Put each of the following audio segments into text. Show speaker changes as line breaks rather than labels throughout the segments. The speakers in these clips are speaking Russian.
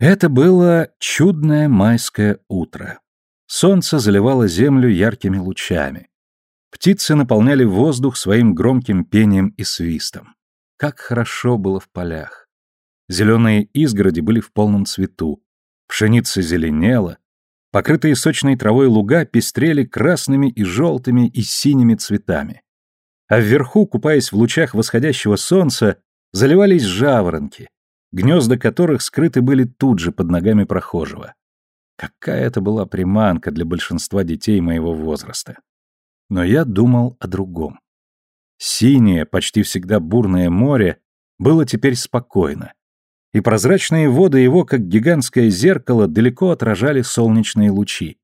Это было чудное майское утро. Солнце заливало землю яркими лучами. Птицы наполняли воздух своим громким пением и свистом. Как хорошо было в полях. Зеленые изгороди были в полном цвету. Пшеница зеленела. Покрытые сочной травой луга пестрели красными и желтыми и синими цветами. А вверху, купаясь в лучах восходящего солнца, заливались жаворонки, гнезда которых скрыты были тут же под ногами прохожего. Какая это была приманка для большинства детей моего возраста. Но я думал о другом. Синее, почти всегда бурное море было теперь спокойно, и прозрачные воды его, как гигантское зеркало, далеко отражали солнечные лучи.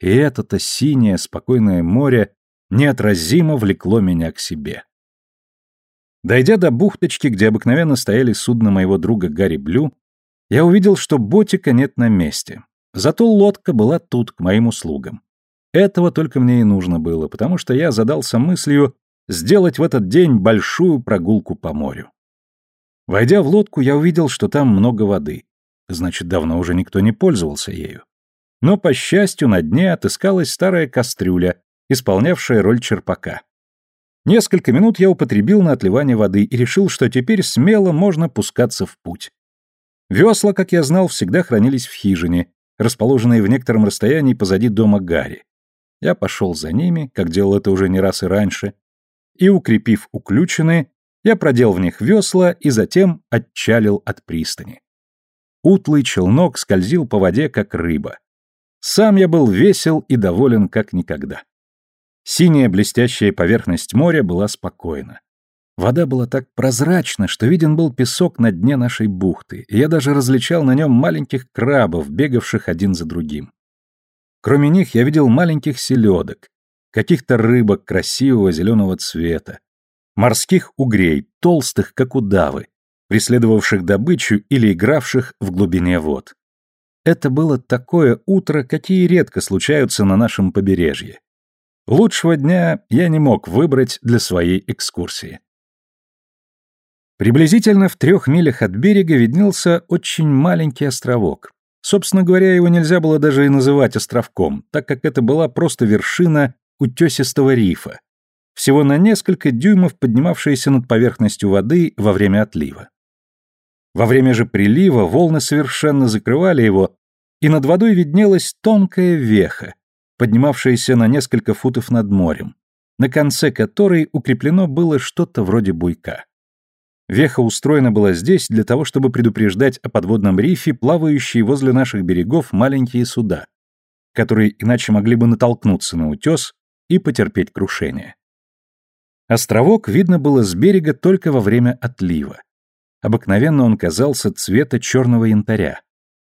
И это-то синее, спокойное море неотразимо влекло меня к себе. Дойдя до бухточки, где обыкновенно стояли судна моего друга Гарри Блю, я увидел, что ботика нет на месте. Зато лодка была тут, к моим услугам. Этого только мне и нужно было, потому что я задался мыслью сделать в этот день большую прогулку по морю. Войдя в лодку, я увидел, что там много воды. Значит, давно уже никто не пользовался ею. Но, по счастью, на дне отыскалась старая кастрюля, исполнявшая роль черпака. Несколько минут я употребил на отливание воды и решил, что теперь смело можно пускаться в путь. Весла, как я знал, всегда хранились в хижине, расположенной в некотором расстоянии позади дома Гарри. Я пошел за ними, как делал это уже не раз и раньше, и, укрепив уключены, я продел в них весла и затем отчалил от пристани. Утлый челнок скользил по воде, как рыба. Сам я был весел и доволен, как никогда. Синяя блестящая поверхность моря была спокойна. Вода была так прозрачна, что виден был песок на дне нашей бухты, и я даже различал на нем маленьких крабов, бегавших один за другим. Кроме них я видел маленьких селедок, каких-то рыбок красивого зеленого цвета, морских угрей, толстых, как удавы, преследовавших добычу или игравших в глубине вод. Это было такое утро, какие редко случаются на нашем побережье. Лучшего дня я не мог выбрать для своей экскурсии. Приблизительно в трех милях от берега виднелся очень маленький островок. Собственно говоря, его нельзя было даже и называть островком, так как это была просто вершина утесистого рифа, всего на несколько дюймов поднимавшаяся над поверхностью воды во время отлива. Во время же прилива волны совершенно закрывали его, и над водой виднелась тонкая веха, поднимавшаяся на несколько футов над морем, на конце которой укреплено было что-то вроде буйка. Веха устроена была здесь для того, чтобы предупреждать о подводном рифе, плавающие возле наших берегов маленькие суда, которые иначе могли бы натолкнуться на утес и потерпеть крушение. Островок видно было с берега только во время отлива. Обыкновенно он казался цвета черного янтаря,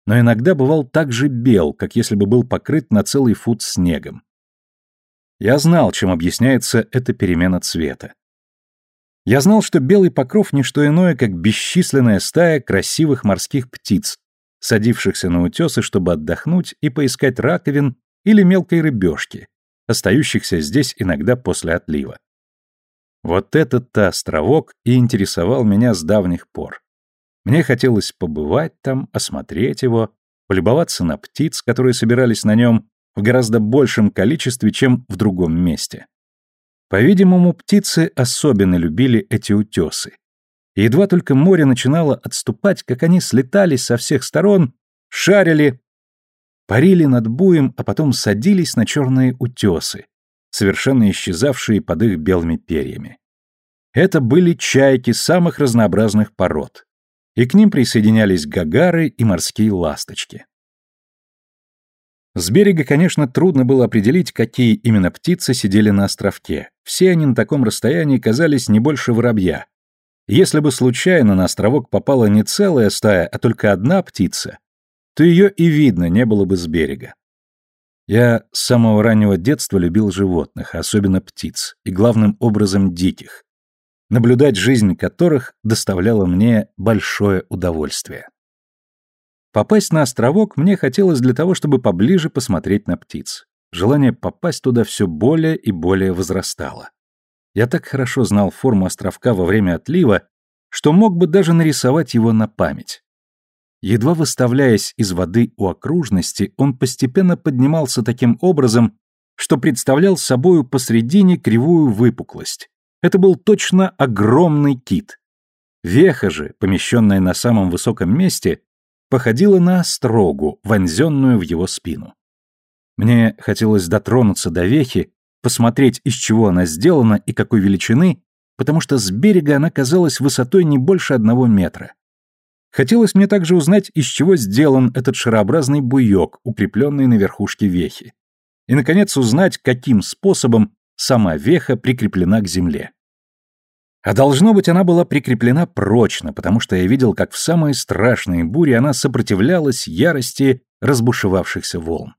но иногда бывал так же бел, как если бы был покрыт на целый фут снегом. Я знал, чем объясняется эта перемена цвета. Я знал, что белый покров — не что иное, как бесчисленная стая красивых морских птиц, садившихся на утесы, чтобы отдохнуть и поискать раковин или мелкой рыбешки, остающихся здесь иногда после отлива. Вот этот-то островок и интересовал меня с давних пор. Мне хотелось побывать там, осмотреть его, полюбоваться на птиц, которые собирались на нем в гораздо большем количестве, чем в другом месте. По-видимому, птицы особенно любили эти утесы. Едва только море начинало отступать, как они слетали со всех сторон, шарили, парили над буем, а потом садились на черные утесы, совершенно исчезавшие под их белыми перьями. Это были чайки самых разнообразных пород, и к ним присоединялись гагары и морские ласточки. С берега, конечно, трудно было определить, какие именно птицы сидели на островке. Все они на таком расстоянии казались не больше воробья. Если бы случайно на островок попала не целая стая, а только одна птица, то ее и видно не было бы с берега. Я с самого раннего детства любил животных, особенно птиц, и главным образом диких, наблюдать жизнь которых доставляло мне большое удовольствие. Попасть на островок мне хотелось для того, чтобы поближе посмотреть на птиц. Желание попасть туда все более и более возрастало. Я так хорошо знал форму островка во время отлива, что мог бы даже нарисовать его на память. Едва выставляясь из воды у окружности, он постепенно поднимался таким образом, что представлял собою посредине кривую выпуклость. Это был точно огромный кит. Веха же, помещенная на самом высоком месте, походила на острогу, вонзенную в его спину. Мне хотелось дотронуться до вехи, посмотреть, из чего она сделана и какой величины, потому что с берега она казалась высотой не больше одного метра. Хотелось мне также узнать, из чего сделан этот шарообразный буек, укрепленный на верхушке вехи. И, наконец, узнать, каким способом сама веха прикреплена к земле. А должно быть, она была прикреплена прочно, потому что я видел, как в самые страшные бури она сопротивлялась ярости разбушевавшихся волн.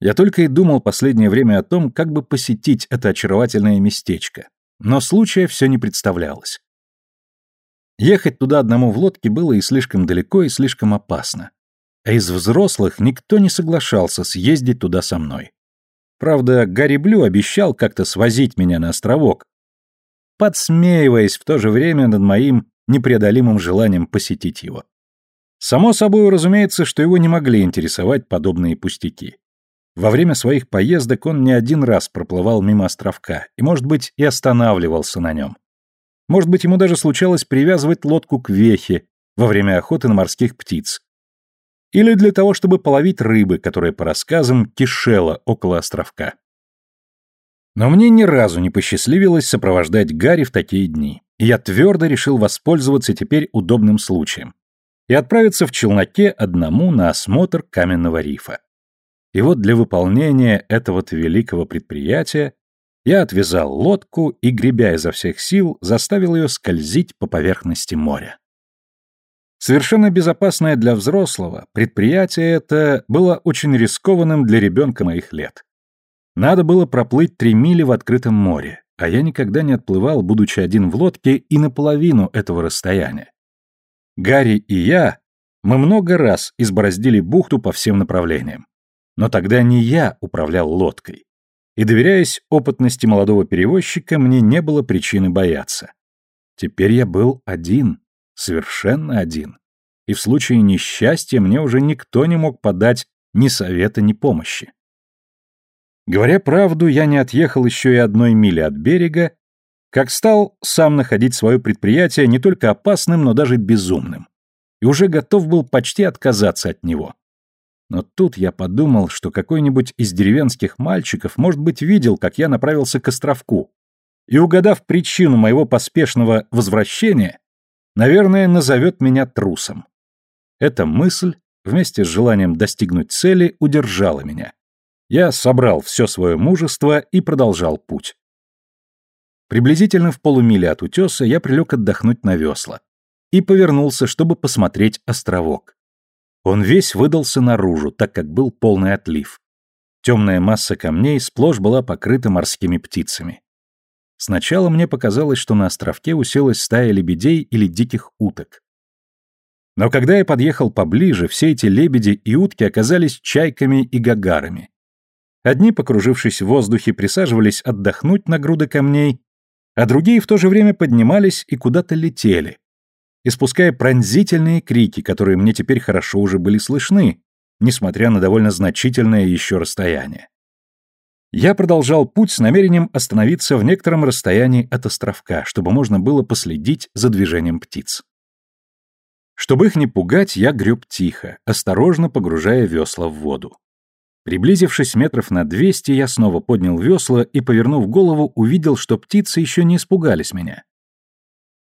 Я только и думал последнее время о том, как бы посетить это очаровательное местечко, но случая все не представлялось. Ехать туда одному в лодке было и слишком далеко, и слишком опасно. А из взрослых никто не соглашался съездить туда со мной. Правда, Гарри Блю обещал как-то свозить меня на островок, подсмеиваясь в то же время над моим непреодолимым желанием посетить его. Само собой, разумеется, что его не могли интересовать подобные пустяки. Во время своих поездок он не один раз проплывал мимо островка и, может быть, и останавливался на нем. Может быть, ему даже случалось привязывать лодку к вехе во время охоты на морских птиц. Или для того, чтобы половить рыбы, которая, по рассказам, кишела около островка. Но мне ни разу не посчастливилось сопровождать Гарри в такие дни, и я твердо решил воспользоваться теперь удобным случаем и отправиться в челноке одному на осмотр каменного рифа. И вот для выполнения этого-то великого предприятия я отвязал лодку и, гребя изо всех сил, заставил ее скользить по поверхности моря. Совершенно безопасное для взрослого, предприятие это было очень рискованным для ребенка моих лет. Надо было проплыть три мили в открытом море, а я никогда не отплывал, будучи один в лодке, и наполовину этого расстояния. Гарри и я, мы много раз избороздили бухту по всем направлениям. Но тогда не я управлял лодкой. И, доверяясь опытности молодого перевозчика, мне не было причины бояться. Теперь я был один, совершенно один. И в случае несчастья мне уже никто не мог подать ни совета, ни помощи. Говоря правду, я не отъехал еще и одной мили от берега, как стал сам находить свое предприятие не только опасным, но даже безумным. И уже готов был почти отказаться от него. Но тут я подумал, что какой-нибудь из деревенских мальчиков, может быть, видел, как я направился к островку, и, угадав причину моего поспешного возвращения, наверное, назовет меня трусом. Эта мысль, вместе с желанием достигнуть цели, удержала меня. Я собрал все свое мужество и продолжал путь. Приблизительно в полумиле от утеса я прилег отдохнуть на весла и повернулся, чтобы посмотреть островок. Он весь выдался наружу, так как был полный отлив. Темная масса камней сплошь была покрыта морскими птицами. Сначала мне показалось, что на островке уселась стая лебедей или диких уток. Но когда я подъехал поближе, все эти лебеди и утки оказались чайками и гагарами. Одни, покружившись в воздухе, присаживались отдохнуть на груды камней, а другие в то же время поднимались и куда-то летели, испуская пронзительные крики, которые мне теперь хорошо уже были слышны, несмотря на довольно значительное еще расстояние. Я продолжал путь с намерением остановиться в некотором расстоянии от островка, чтобы можно было последить за движением птиц. Чтобы их не пугать, я греб тихо, осторожно погружая весла в воду. Приблизившись метров на двести, я снова поднял весла и, повернув голову, увидел, что птицы еще не испугались меня.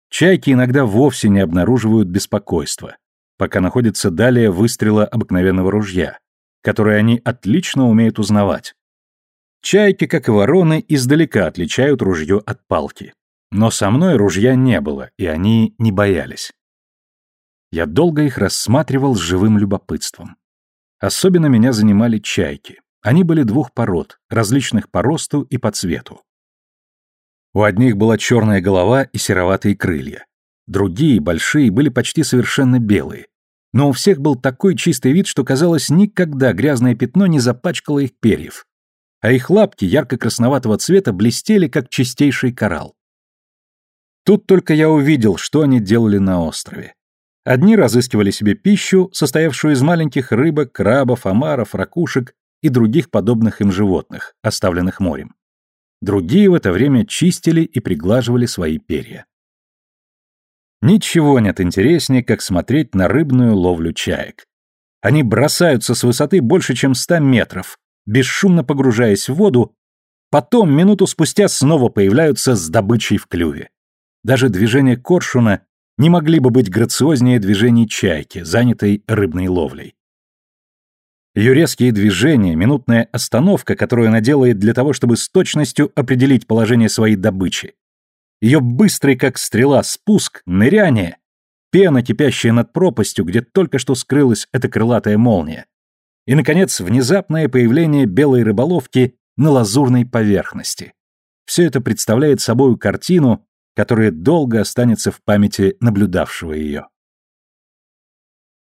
Чайки иногда вовсе не обнаруживают беспокойства, пока находятся далее выстрела обыкновенного ружья, которое они отлично умеют узнавать. Чайки, как и вороны, издалека отличают ружье от палки. Но со мной ружья не было, и они не боялись. Я долго их рассматривал с живым любопытством. Особенно меня занимали чайки. Они были двух пород, различных по росту и по цвету. У одних была черная голова и сероватые крылья. Другие, большие, были почти совершенно белые. Но у всех был такой чистый вид, что казалось, никогда грязное пятно не запачкало их перьев. А их лапки ярко-красноватого цвета блестели, как чистейший коралл. Тут только я увидел, что они делали на острове. Одни разыскивали себе пищу, состоявшую из маленьких рыбок, крабов, омаров, ракушек и других подобных им животных, оставленных морем. Другие в это время чистили и приглаживали свои перья. Ничего нет интереснее, как смотреть на рыбную ловлю чаек. Они бросаются с высоты больше, чем 100 метров, бесшумно погружаясь в воду, потом, минуту спустя, снова появляются с добычей в клюве. Даже движения коршуна не могли бы быть грациознее движений чайки, занятой рыбной ловлей. Ее резкие движения, минутная остановка, которую она делает для того, чтобы с точностью определить положение своей добычи, ее быстрый, как стрела, спуск, ныряние, пена, кипящая над пропастью, где только что скрылась эта крылатая молния, и, наконец, внезапное появление белой рыболовки на лазурной поверхности. Все это представляет собой картину, которая долго останется в памяти наблюдавшего ее.